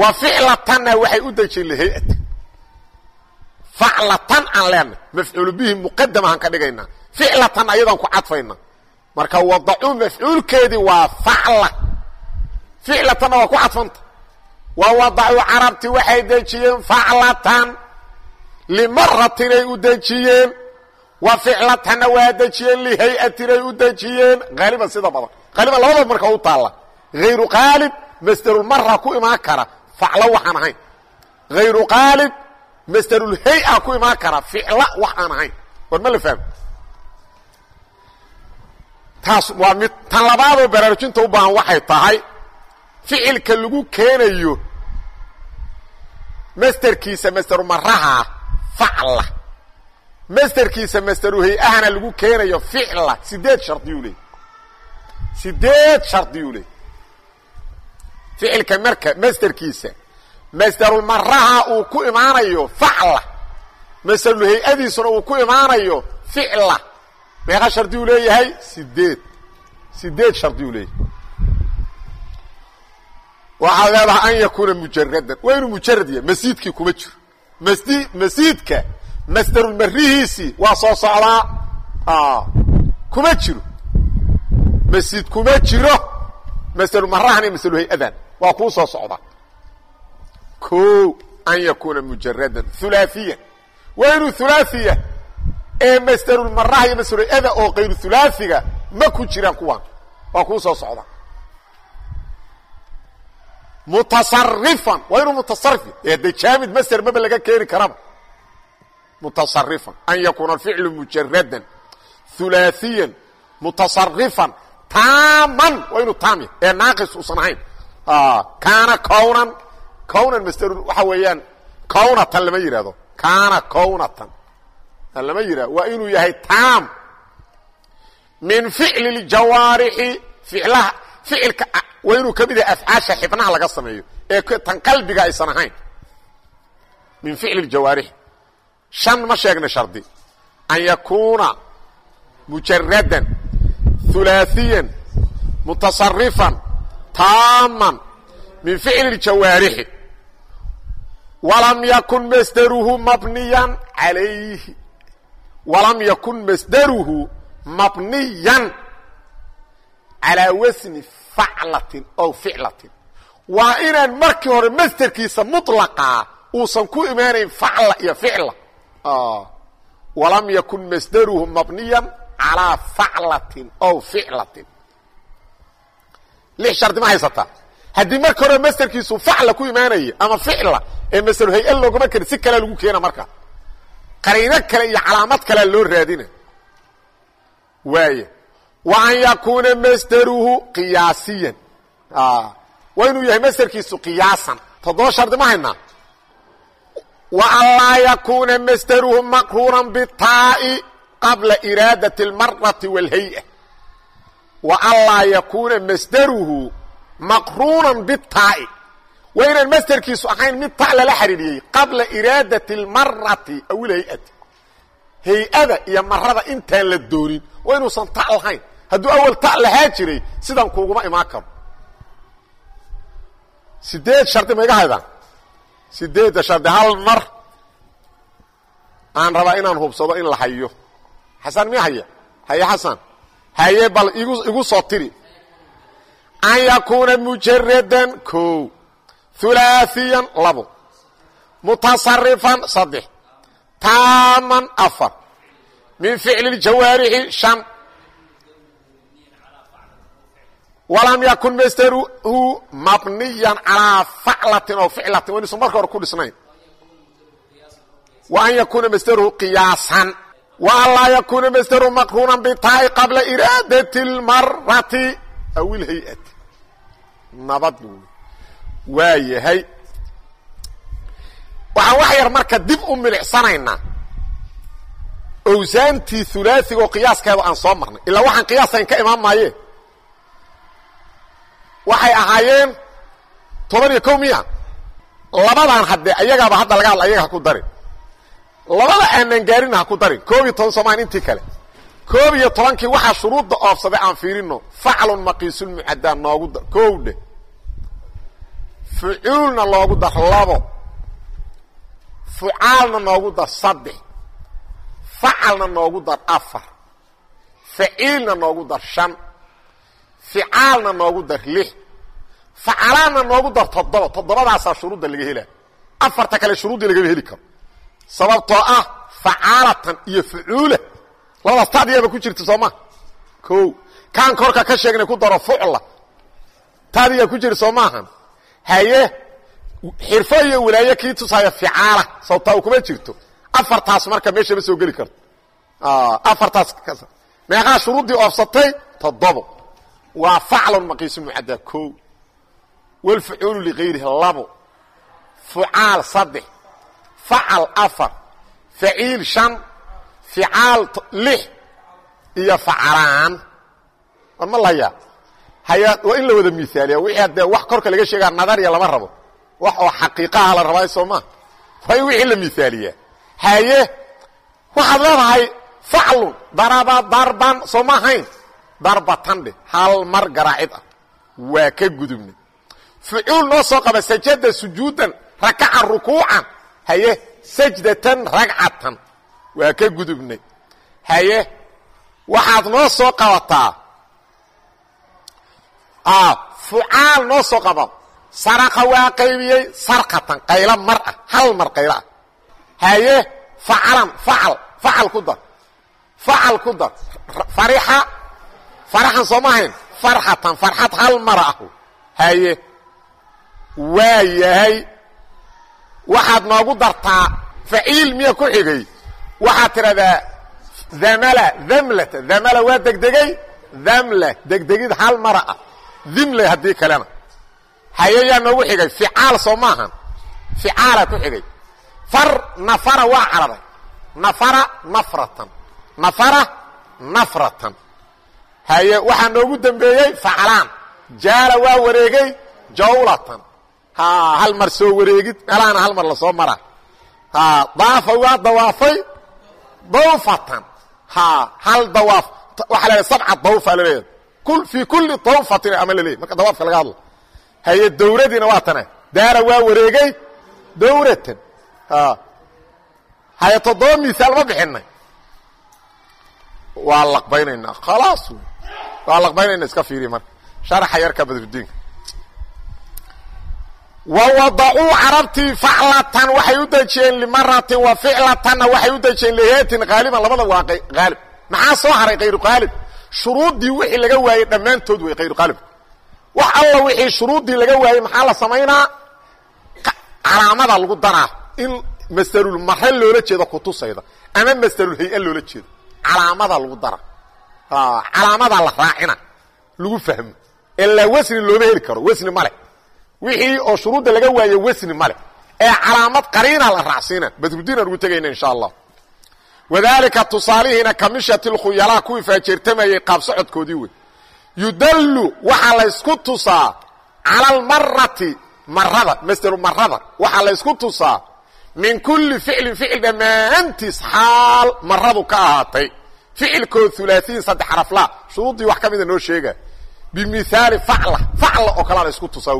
wa ficlatanna waxay u dejiyeen lihay-atin faclatan aan leenay mafcuulu bihi muqadam ahaan ka dhigaynaa ficlatan ayadaan ku cadfayna. Marka wadacuu mafcuulkeedii waa facla. Ficlatanna waa ku cadfanta. Wa wadacuu carabti waxay dejiyeen faclatan. Limaratinay u dejiyeen. Wa ficlatanna waa dejiyeen lihay-atinay u dejiyeen. Haaliban sida badan. Haaliban labadaba marka u taalla. Hayru qaalib masderulmara ku imaan kara. Faclo waxaan ahayn. Hayru qaalib masderulhay-a ku imaan kara ficla wax aan ahayn. War ma la fahmo? Taas waa mid tan labaadoo baraarujinta u baahan waxay tahay ficilka lagu keenayo masderkiisa masderumaraha facla. Masderkiisa masderuhay-ahana lagu keenayo ficla. Sideed shardiyuu leey sideed shardiyuu leey ficilka marka masderkiisa masderulmaraha uu ku imaanayo facla. Masderulhay-adiisuna uu ku imaanayo ficla. Meeqa shardiyuu leeyahay? Sideed. Sideed shardiyuu leeyahay. Waxaad leedahay an yakuuna mujaradan waa inuu mujarad yahay. Masjidkii kuma jiro. Masdi masjidka masderulmarihiisii waa soo socdaa. Kuma jiro. Masjid kuma jiro. Masderulmarahan iyo masderulhay-adan waa kuu soo socdaa ko an yakuuna mujaradan hulaaثiyan waa inuu hulaaثiya ee masderulmaraha iyo masderulhay-ada oo kayru hulaaثiga ma ku jiraan kuwaan waa kuu soo socdaa mutasarifan waa inuu mutasarif ee de jaamid masder maba laga keeni karaba mutasarifan an yakuuna alficlu mujaradan hulaaثiyan mutasarifan taaman waa inuu taam yahy ee naaqis uusan ahayn kaana cownan wnan masderun waxa weeyaan kownatan lama yidhaahdo kaana kownatan lama yidhahdo waa inuu yahay taam min ficli ljawaarixi ficlaha ficilka ah, waa inuu ka mid yahay afcaasha xibnaha laga sameeyo ee tan qalbiga aysan ahayn. Min ficli ljawaarixi shan ma sheegna shardi. An yakuuna mujaradan hulaaثiyan mutasarifan taaman min ficli اljawaarixi walam yakun masderuhu mabniyan alayhi. Walam yakun masderuhu mabniyan calaa wasni faclatin ow ficlatin waa inaan markii hore masderkiisa muطlaqaa uusan ku imaanayn facla iyo ficla walam yakun masdaruhu mabniyan calaa faclatin ow ficlatin lix shardi ma haysataa haddii marka hore masderkiisu facla ku imaanaya ama ficla ee masderu hay'a loogama kari si kalea lagu keena marka. Qariino kale iyo calaamad kalea loo raadina waaya wa an yakuuna masderuhu qiyaasiyan. Waa inuu yahay masderkiisu qiyaasan. Toddoba shardi ma haynaa wa an laa yakuuna masderuhu maqruuran bitaa'i qabla iraadati اlmarati wاlhay-a wa an laa yakuuna masderuhu maqruunan bitaa'i waa inaan masderkiisu ahayn mid ta lala xidhiidhiyey qabla iraadati اlmarati aw ilhay-ati hay'ada iyo marada intaan la doonin waa inuusan ta lahayn hadduu awal ta lahaa jiray sidan kuuguma imaan karo sideed shardi ma aan rabaa inaan hubsado in la hayo xasan mi haya haye xasan haye bal igu igu soo tiri an yakuuna mujaradan ko hulaaثiyan labo mutasarifan saddex taaman afar min ficli اjawaarixi shan walam yakun masderuhu mabniyan calaa faclatin oo ficlatin waynuusan marka hore ku dhisnayn wa an yakuuna masderuhu qiyaasan wa an laa yakuuna masderuhu maqruunan bitaa'i qabla iraadati اlmarati aw ilhay-ati nabad waa yahay waxaan wax yar marka dib u milicsanaynaa owsaantii hulaasiga oo qiyaaskeeda aan soo marnay ilaa waxaan qiyaasayn ka imaan maaye waxay ahaayeen toban iyo kow miya labadan haddee ayagaaba hadda laga ayaga ha ku darin labada aanan gaarina ha ku darin koob iyo toban soomaan intii kale koob iyo tobankii waxaa shuruudda oofsaday aan fiirino faclun maqiisulmucaddaa noogu dar kow dheh fucuulna loogu dar labo. Fucaalna noogu dar saddex. Facalna noogu dar afar. Faciilna noogu dar shan. Ficaalna noogu dar lix. Facalaanna noogu dar toddoba. Toddobadaasaa shuruudda laga helaa. Afarta kale shuruuddii lagama heli karo. Sababtoo ah facaalatan iyo fucuula labadaas tadiyaaba ku jirta soo ma? Ko kaan korka ka sheegnay ku daro fucla. Tadiyaa ku jira soo maahan haye xirfo iyo walaaye kii tusaaya ficaala. Sababtaa u kuma jirto. Afartaas marka meeshama soo geli karto afartaas meeqaa shuruuddii oofsatay toddobo. Waa faclun maqiisu mucaddaa ko walfucuulu ligayrihi labo. Fucaal saddex. Facal afar. Faciil shan ficaal lix iyo facalaan war ma layaa haya waa in la wada miaaliya wixii haddee wax korka laga sheegaa nadariya lama rabo. Wax oo xaqiiqaha la rabaa soo maa waa in wixii la miaaliyaa haye waxaad leedahay faclun daraba darban soo ma ahayn. Darbatan dheh hal mar garaacid ah. Waa ka gudubnay fucuul noo soo qaba sajada sujuudan rakaca rukuucan. Haye sajdatan ragcatan waa ka gudubnay. Haye waxaad noo soo qabataa. Fucaal noo soo qaba. Saraqa waa qaybiyey sarqatan qaylo mar ah hal mar qaylo ah. Haye facalan facal facal ku dar. Facal ku dar. Farixa faraxan soo ma ahayn. Farxatan farxad hal mara ah. Haye waa yahay. Waxaad noogu dartaa faciil miya ku xigay waxaad tidhahdaa damala damlata damala waa degdegay? Damla degdegid hal mara ah. Dimle haddii kalena. Haye yaa noogu xigay. Ficaal soo maahan ficaala ku xigay. Far nafara waa cararay nafara nafratan. Nafara nafratan. Haye waxaa noogu dambeeyey faclaan jaala waa wareegay jawlatan. Ha hal mar soo wareegid. Meelahana hal mar la soo mara. Daafa waa dawaafay dawfatan. Ha hal dawaaf. Waxaa la sabca dawfa la leeyahay fii kulli dawfatin ama laleeyahy marka dawaafka laga hadlo. Haye dawradiina waa tana daara waa wareegay dawratan. Ha. Haye toddoba misaal ma bixinay. Waa laqbaynaynaa. Khalaas. Waa laqbaynayna iska fiiriya marka. Sharaxa yarka badrudiinka wa wadacuu carabtii faclatan waxay u dejiyeen limaratin wa ficlatanna waxay u dejiyeen liheetin haaliban labada waa haalib maxaa soo haray khayru haalib shuruuddii wixii laga waayey dhammaantood wey khayru haalib wax alla wixii shuruuddii laga waayey maxaa la samaynaa calaamada lagu daraa in masdarul mare loola jeedo kutusayda ama masdarul hay'a loola jeedo calaamada lagu dara calaamadaa la raacina lagu fahmo ilaa wasni looma heli karo wasni male wixii oo shuruudda laga waaye wasni male ee calaamad qariina la raacsiina badrudiinaan ugu tegayna insha allah. Wadaalika tusaalihiina kamishati lkhuyalaa kuwii faajeertamayey qaab socodkoodii wey yudallu waxaa laysku tusaa cala almarati marada masderu marada waxaa laysku tusaa min kulli ficlin ficil dhammaantiis xaal maradu ka ahaatay. Ficilkood ulaaiin saddex xarafla shuruuddii wax ka mida noo sheega. Bimihaali facla facla oo kalea la isku tusaa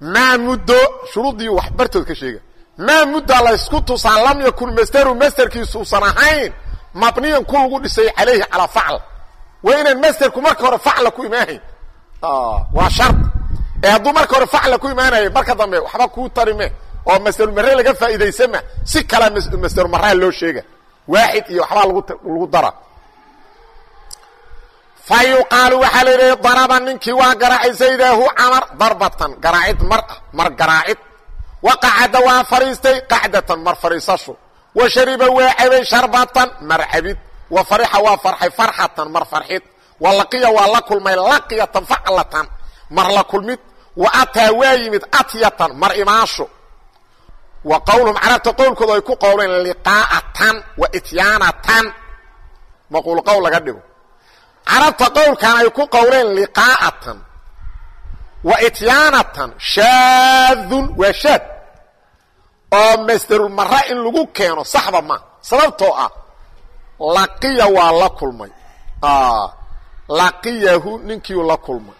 maa muddo shuruuddii wax bartood ka sheega. Maa muddaa la ysku tusaa lam yakun masderu masderkiisu usan ahayn mabniyan ku lagu dhisay calayhi calaa facl. Waa inaan masderku marka hore facla ku imaahayn waa shard ee hadduu marka hore facla ku imaanaya marka dambe waxba kuu tarime oo masderumare laga faa'iidaysama si kalea masderumaraa loo sheega. Waaxid iyo waxbaa lagu lagu dara fa yuqaalu waxaa la yidhaha daraba ninkii waa garaacay zaydahu camar darbatan garaacid mar ah mar garaacid wa qacada waa fadhiistay qacdatan mar fadhiisasho wa shariba waa cabay sharbatan mar cabid wa farixa waa farxay farxatan mar farxid wa laqiya waa la kulmay laqiyatan faclatan mar la kulmid wa ataa waa yimid atyatan mar imaasho wa qowluhum carabta qowlkooda ay ku qowleen liqaa'atan wa ityaanatan maquul qowl laga dhigo carabta qowlkan ay ku qowleen liqaa'atan wa ityaanatan shaadun waa shaad oo masderul mara in lagu keeno saxba ma sababtoo ah laqiya waa la kulmay. Laqiyahu ninkiiu la kulmay.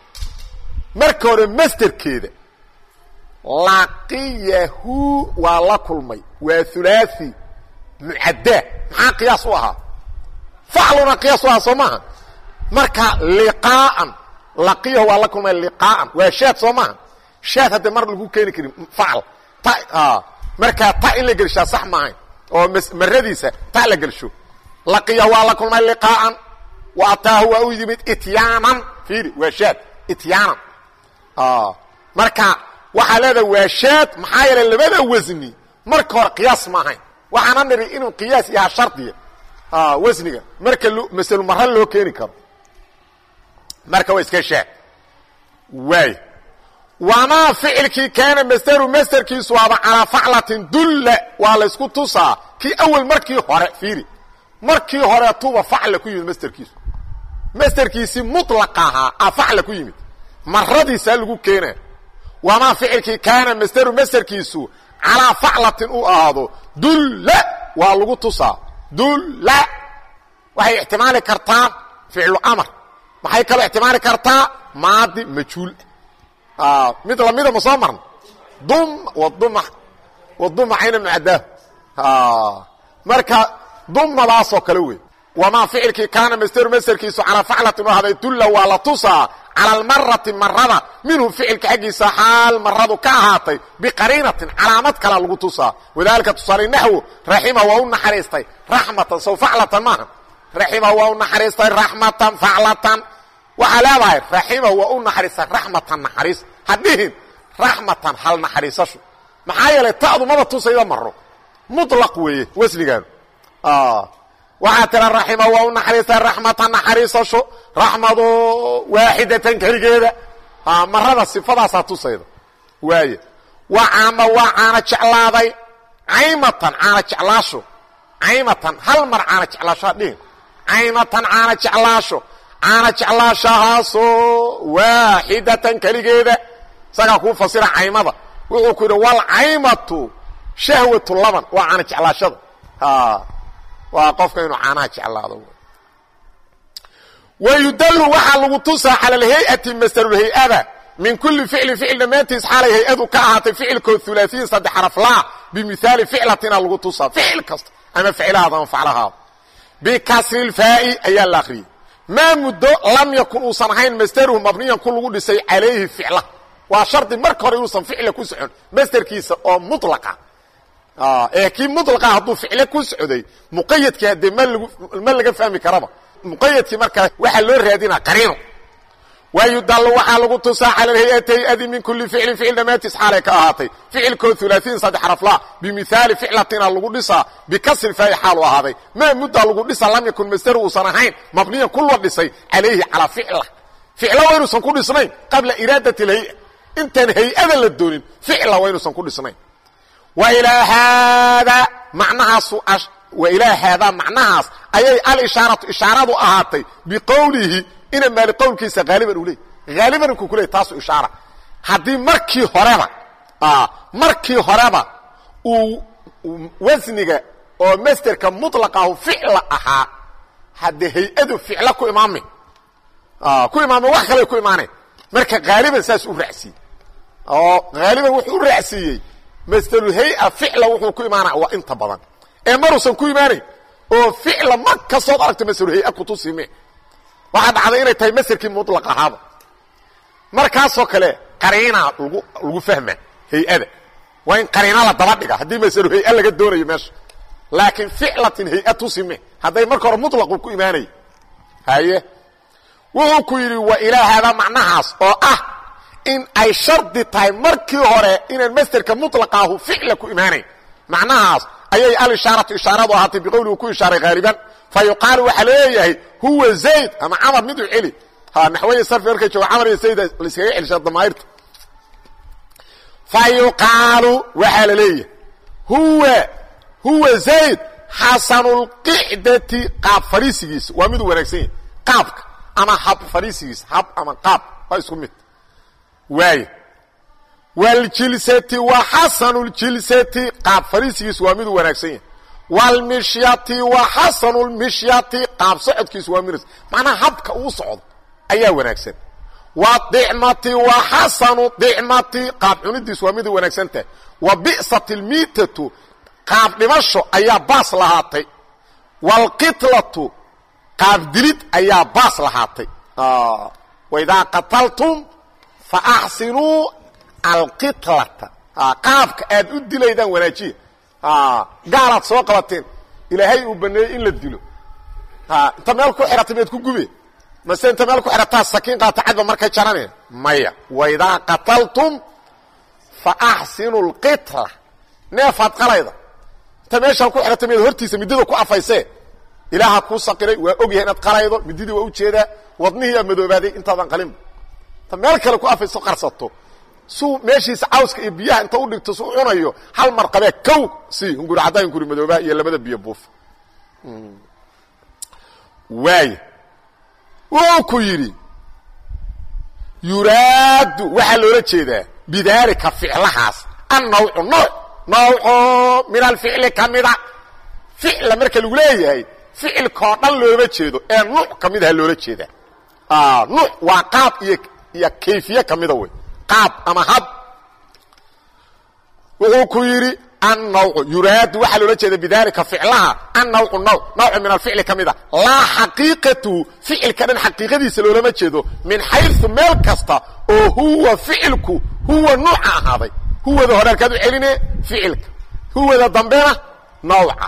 Marka hore masderkeeda laqiyahu waa la kulmay waa hulaaثi mucaddaa maxaa qiyaas u ahaa? Facluna qiyaas u ahaa soo maaha marka liqaa'an laqiyahu waa la kulmay liqaa'an waa shaad soo maaha shaad hadda mar lagu keeni karin facl ta markaa ta in la gelshaa sax maahayn oo maradiisa ta la gelsho. Laqiyahu waa la kulmay liqaa'an wa ataahu waa u yimid ityaanan. Fiiri waa shaad. Ityaanan. Marka waxaa leedaha waa shaad maxaa yeelay labada wasni marka hore qiyaas ma ahayn waxaana nidhi inuu qiyaas yahaa shardiga. Wasniga. Marka maselu mara loo keeni karo marka waa iska shaad waay wamaa ficilkii kaana masderu masderkiisu waaba calaa faclatin dulla waa laysku tusaa. Kii awel markii hore fiiri. Markii hore tuba facla ku yimid masderkiisu masderkiisii mulaqa ahaa a facla ku yimid. Maradiisaa lagu keena wamaa ficilkii kaana masderu masderkiisu calaa faclatin u ahaado dulla waa lagu tusaa. Dulla waxay ixtimaali kartaa ficlu amar maxay kaloo ixtimaali kartaa maadi majhuul mid lamida ma soo marna dum wadum wadumacayna mucadaahu marka dumadaasoo kale wey wamaa ficilkii kaana masderu masderkiisu calaa faclatin u ahaday dulla waa la tusaa cala almarati marada minhu ficilka xaggiisa xaal maradu ka ahaatay biqariinatin calaamad kala lagu tusaa. Wadaalika tusaale naxwo raxima waa u naxariistay raxmatan sow faclatan maaha raxima waa u naxariistay raxmatan faclatan. Waxaa leedahay raxima waa u naxariistay raxmatan naxariis. Hadhihin raxmatan hal naxariisashu maxaa yeelay ta'du maba tusayda maro mulaq weeye wasnigaanu waxaa tira raxima waa u naxariistay raxmatan naxariisasho raxmado waaxidatan keligeeda. Marada sifadaasaa tusayda. Waaye waa caama waa caana jeclaaday. Caymatan caana jeclaasho. Caymatan hal mar caana jeclaasho hadhihin caymatan caana jeclaasho caana jeclaashahaasoo waaxidatan keligeeda. Isagaa kuu fasira caymada. Wuxuu ku yidhi walcaymatu shahwatu laban. Waa caana jeclaashada. Waa qofka inuu caanaha jeclaado. Wayudallu waxaa lagu tusaa cala alhay-ati masdarulhay-ada min kuli ficlin ficil dhammaantiis xaalay hay'adu ka ahaatay ficilkood ulaaiyin saddex xaraflaa bimihaali ficlatina lagu tusaa. Ficil kasta ama ficlahaada ama faclahaada bikasri lfaa'i ayaa la akriyey maa muddo lam yakun uusan ahayn masdaruhu mabniyan ku lagu dhisay calayhi ficla. Waa shardi marka hore inuusan ficla ku socon masterkiisa oo mulaqa ee kii mulaqa hadduu ficle ku socday muqayadkii haddee ma laga fahmi karaba. Muqayadkii markaa waxaa loo raadinaa qariino wayudallu waxaa lagu tusaa cala hay'ati hay'adi min kuli ficlin ficil dhammaantiis xaalay ka ahaatay ficilkoo ulaaiin saddex rafla bimihaali ficlatina lagu dhisaa bikasri faa'i xaalu ahaaday maa muddaa lagu dhisa lam yakun masder uusan ahayn mabniyan kulwa dhisay calayhi calaa ficla ficla waa inuusan ku dhisnayn qabla iraadat اlhay-a intaan hay'ada la doonin ficla waa inuusan ku dhisnayn wailaa haadaa macnahaas ayay alishaaratu ishaaradu ahaatay biqowlihi ina maali qowlkiisa haaliban u leey haaliban ku leey taasu ishaara. Haddii markii horeba markii horeba uu wasniga oo masterka muطlaqahu ficla ahaa haddee hay'adu ficla ku imaame ku imaame wax kale ku imaanayn marka haaliban saas u raacsiiyey. Oo haaliban wuxuu u raacsiiyey masderulhay-a ficla wuxuu ku imaanaya waa inta badan. Ee maruusan ku imaanayn oo ficla mar kastood aragta masderulhay-a kutusime waxaa dhacday inay tahay masderkii mulaq ahaaba. Markaasoo kale qariina lagu lagu fahma hay'ada. Waa in qariina la daba dhiga. Haddii masderu hay'a laga doonayo meesha. Laakiin ficlatin hay'a tusime hadday marka hore muطlaqu ku imaanaya haye wuxuu ku yidhi wa ilaa haadaa macnahaas oo ah in ay shardi tahay markii hore inaan masderka muطlaqaahu ficla ku imaanayn macnahaas ayay alishaaratu ishaaradu ahaatay biqowli uu ku ishaaray haaliban fa yuqaalu waxaa leeyahay huwa zayd ama camar miduu celi. Ha naxwaya sarfi markay joogo camar iyo zayd laiskaga celishaa damaa'irta fa yuqaalu waxaa la leeyahay huwa huwa zayd xasanulqicdati qaab fariisigiisa. Waa miduu wanaagsan yahay qaabka ama hab fariisigiisa hab ama qaab waa isku mid. Waay wاljilsati wa xasanu اljilsati qaab fariisigiisu waa miduu wanaagsan yahay wlmishyati wa xasanu lmishyati qaab socodkiisu waa minas macnaha habka uu socdo ayaa wanaagsan wadicmati wa xasanu dicmati qaab cunidiisu waa miday wanaagsan tahay wa bi'sat ilmiitatu qaab dhimasho ayaa baas lahaatay waalqitlatu qaab dilid ayaa baas lahaatay waidaa qataltum fa axsinuu alqitlata qaabka aad u dilaydaan wanaajiya gaalaad soo qabateen ilaahay uu baneeyey in la dilo. Inta meel ku xidhatay maad ku gube mase inta meel ku xidhataa sakiin qaata cadba markay jaraneen maya. Waidaa qataltum faaxsinu lqitla neefaad qalayda. Inta meeshaan ku xidhatay maad hortiisa midada ku afaysee ilaaha kuu saqiray waa ogyahay inaad qalaydo mididii waa u jeedaa wadnihii aa madoobaaday intaadan qalinba meel kale ku afayso qarsato suu meeshiisa cawska iyo biyaha inta u dhigto su cunayo hal mar qabee kow si hunguri caddaa hunguri madoobaa iyo labada biyo buuf. Waay wuxuu ku yidhi yuraadu waxaa loola jeedaa bidaalika ficlahaas annawcu nooc nawco min alficli ka mida ficla marka lagu leeyahay ficilkao dhan looma jeedo ee nuuc ka midaha loola jeedaa. Nuuc waa qaab iyo iyo kayfiye ka mida wey qaab ama hab. Wuxuu ku yidhi annawcu yuraadu waxaa loola jeeda bidaalika ficlaha annawcu nawc nawcu min alficli ka mida. Laa xaqiiqatuhu ficilka dhan xaqiiqadiisa loolama jeedo min xayثu meel kasta oo huwa ficilku huwa nuuca ahaaday. Huwada hore arkaad u celine ficilka. Huwada dambena nawca.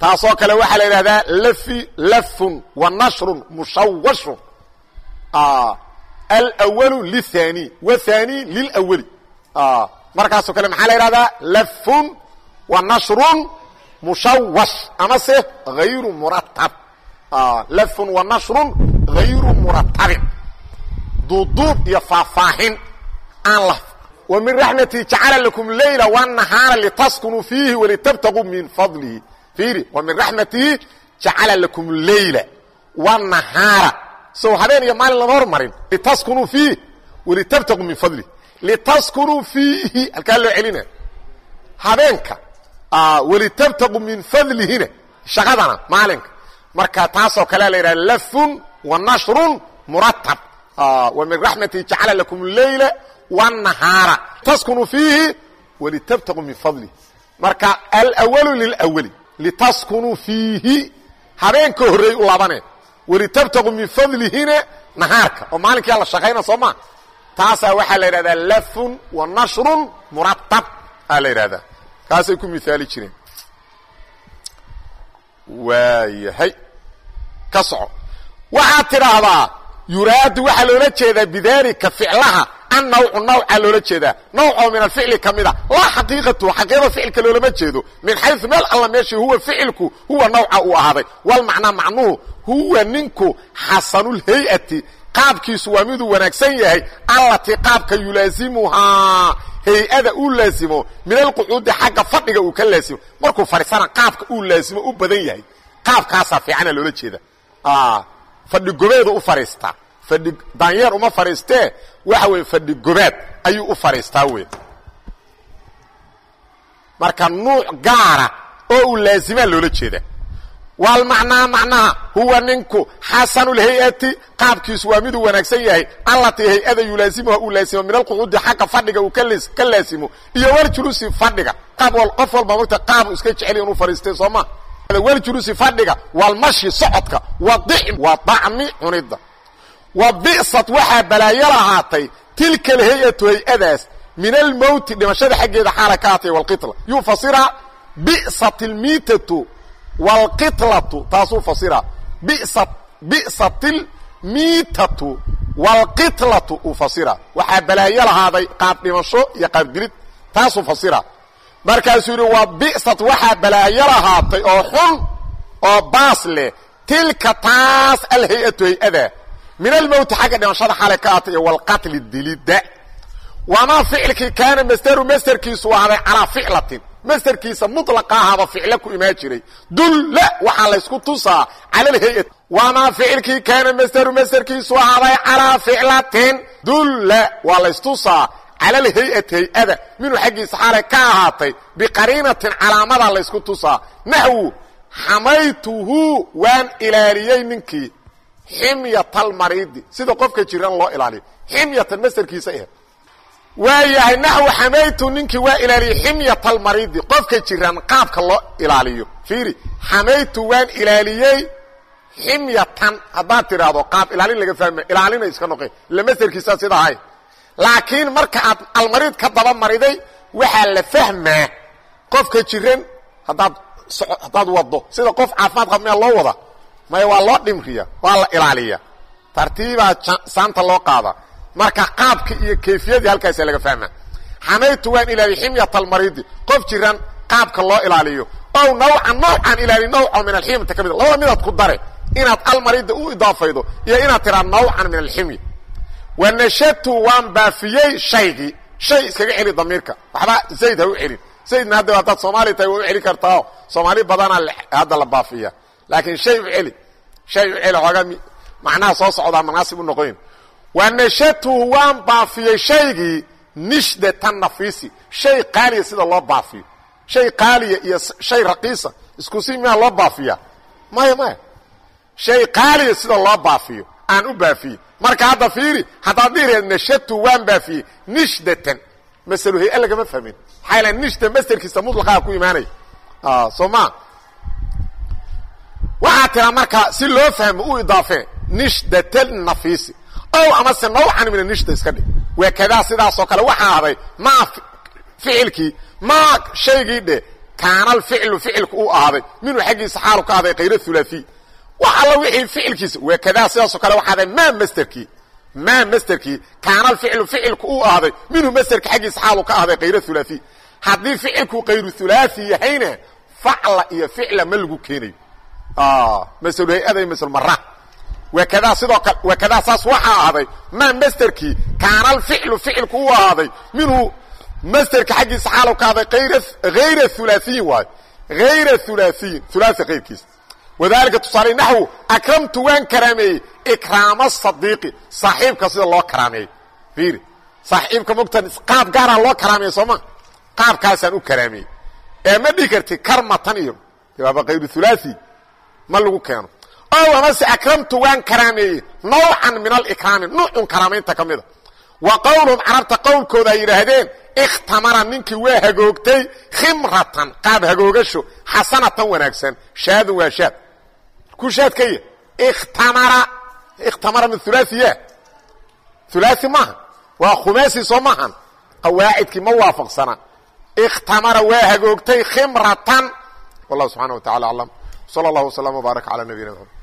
Taasoo kale waxaa la idhahdaa lafi lafun wa nashrun mushawashun alwalu lithani wathani lilawali markaasoo kale maxaa la idhahdaa lafun wa nashrun mushawash amase hayru muratab lafun wa nashrun hayru muratabin duuduub iyo faahfaahin aan la wa min raxmati jacala lakum leyla wanahaara litaskunuu fiihi walitabtaguu min fadlihi fiiri wa min raxmatihi jacala lakum leyla wanahaara sow habeen iyo maalin lama hormarin litaskunuu fiih walitabtaguu min fadlihi litaskunuu fiihi halkaa loo celina habeenka walitabtaguu min fadlihina shaqadana maalinka. Marka taasoo kalea la yidhaha lafun wa nashrun muratab wa min raxmatihi jacala lakum leyla wanahaara taskunuu fiihi walitabtaguu min fadlihi marka alwalu lilwali litaskunuu fiihi. Habeenka horreey u laabane walitabtaguu min fadlihina nahaarka. Oo maalinkia la shaqayna soo maa taasaa waxaa la yidhahdaa lafun wa nashrun muratab aa la yidhahdaa. Kaasay ku miaali jireen. Waayahay. Ka soco. Waxaad tidhaahdaa yuraadu waxaa loola jeedaa bidalika ficlaha annawcu nawca loola jeedaa nawcoo min alficli ka mida laa xaqiiqatu xaqiiqada ficilka loolama jeedo. Min xayu meel alla meeshii huwa ficilku huwa nawca uu ahaaday. Walmacnaa macnuhu huwa ninku xasanulhay-ati qaabkiisu waa miduu wanaagsan yahay. Allatii qaabka yulaasimuhaa. Hay'ada uu laasimo min alqucuudi xagga fadhiga uu ka laasimo. Markuu fadhisana qaabka uu laasimo u badan yahay. Qaabkaasaa fiicana loola jeeda. Fadhi u fadhiistaa fadhi daanyeer uma fadhiistee waxa weeye fadhi gobaad ayuu u fadhiistaa wey marka nuuc gaara oo uu laasimaa loola jeeda. Walmacnaa macnaha huwa ninku xasanulhay-ati qaabkiisu waa miduu wanaagsan yahay. Allatii hay'ada yulaasimuha uu laasimo min alqucuudi xagga fadhiga uu ka laasimo iyo waljulusi fadhiga. Qaab qof walba mogta qaabu iska jeceliy inuu fadhiistay soo ma? Waljulusi fadhiga walmashi socodka wadicm waa dacmi cunidda wa bi'sad waxaa balaayo lahaatay tilka alhay-atu hay'adaas min almowti dhimashada xaggeeda xaala ka aatay walqitla yuu fasiraa bi'sat ilmiitatu walqitlatu taasuu fasiraa bisat bi'sat ilmiitatu walqitlatu uu fasiraa waxaa balaayo lahaaday qaab dhimasho iyo qaabdilid taasuu fasiraa markaasuu yidhi waa bi'sat waxaa balaayo lahaatay oo xun oo baas leh tilka taas alhay-atu hay'ada min almowti xagga dhimashada xalay ka aatay iyo walqatli dilidda wamaa ficilkii kaana masderu masderkiisu ahaaday calaa ficlatin masderkiisa mulaqa ahaaba ficlo ku imaan jiray dulla waxaa laysku tusaa cala alhay-ati wamaa ficilkii kaana masderu masderkiisu ahaaday calaa ficlatin dulla waa laystusaa cala alhay-ati hay'ada minuu xaggiisa xaalay ka ahaatay biqariinatin calaamadaa laysku tusaa naxwu xamaytuhu waan ilaaliyey ninkii ximyatalmariidi sida qofka jiran loo ilaaliyo ximyatan masderkiisa eh. Waa yahay naxwu xamaytu ninkii waa ilaaliyey ximyatalmariidi qofka jiran qaabka loo ilaaliyo. Fiiri xamaytu waan ilaaliyey ximyatan haddaad tidhaahdo qaab ilaalin laga fahma ilaalina iska noqe ila masderkiisa sida ahay laakiin marka aad almariid ka daba mariday waxaa la fahmaa qofka jiran haddaad haddaad wado sida qof caafimaad qab meel loo wada maya waa loo dhimriya waa la ilaaliya. Tartiibaa saanta loo qaada. Marka qaabka iyo kayfiyadii halkaasa laga fahma xamaytu waan ilaaliy ximyat almariidi. Qof jiran qaabka loo ilaaliyo. Ow nawcan nawcan ilaaliy nawco min alximyata ka mid labada midaad ku dare. Inaad almariida u idaafaydo iyo inaad tiraa nawcan min alximya wanashatu waan baafiyey shaygii shay iskaga celi damiirka. Waxba zayd ha u celin zaydna hadda haddaad soomaali tahay waa u celi kartaao soomaali badanaa hadda la baafiya laakiin shay u celi shay u celi xoogaa macnaha soo socdaa manaasib u noqoyn wanashatuhu waan baafiyey shaygii nishdatan nafiisi. Shay qaaliya sida loo baafiyo. Shay qaaliya iyo shay raqiisa. Isku si miyaa loo baafiya maya maya. Shay qaaliya sida loo baafiyo aan u baafiyey marka hadda fiiri haddaad dhihireed nashatu waan baafiyey nishdatan. Masalo hay'a lagama fahmin. Maxaa yala nishda masterkiisa mutlaqaa ku imaanaya. Soo ma waxaa tira markaa si loo fahmo u idaafe nishdatalnafiisi ow amase nawcan min anishda iska dhig. Waakadaa sidaasoo kale waxaa ahday maa ficilkii maa shaygii dhe kaana alficlu ficilku uu ahaaday. Minhu xaggiisa xaalu ka ahday khayr hulaafi wax alla wixii ficilkiisa waakadaa sidaasoo kale waxaa ahday maa masterkii maa masterkii kaana alficlu ficilku uu ahaaday. Minhu masterka xaggiisa xaalu ka ahday khayr hulaafi haddii ficilku khayru hulaafi yahayna facla iyo ficla ma lagu keenayo. maslu hay-ada masl mara wakadaa sidoo kale wakadaa saas waxaa ahday maa masterkii kaana alficlu ficilku u ahaaday minhu masterka xaggiisa xaalow ka ahday hayra hulaaثiyin waayo hayra hulaaثiyin hulaaثi kayrkiisa wadalika tusaale naxwu akramtu waan karaameeyey ikraama sadiiqi saaxiibka sida loo karaameeyo fiiri saaxiibka mogtan qaab gaaraa loo karaameeya sooma qaabkaasaan u karaameeyey ee ma dhihi karti karmatan iyo waaba kayru hulaaثi ma lagu keeno. Ow amase akramtu waan karaameeyey. Nawcan min alikraami nuucun karaamaynta ka mida. Wa qowluhum carabta qowlkooda ay yidhaahdeen ikhtamara ninkii waa hagoogtay khimratan qaab hagoogasho xasanatan wanaagsan shaadun waa shaad. Ku shaad ka ya ikhtamara ikhtamara min hulaaثiya hulaaثi maaha waa khumaasi soo maahan qawaacidkii ma waafaqsana. Ikhtamara waa hagoogtay khimratan. Wallahu subxana wa tacala aclam sala allahu waslama wbaarak cala nabiyina mxamed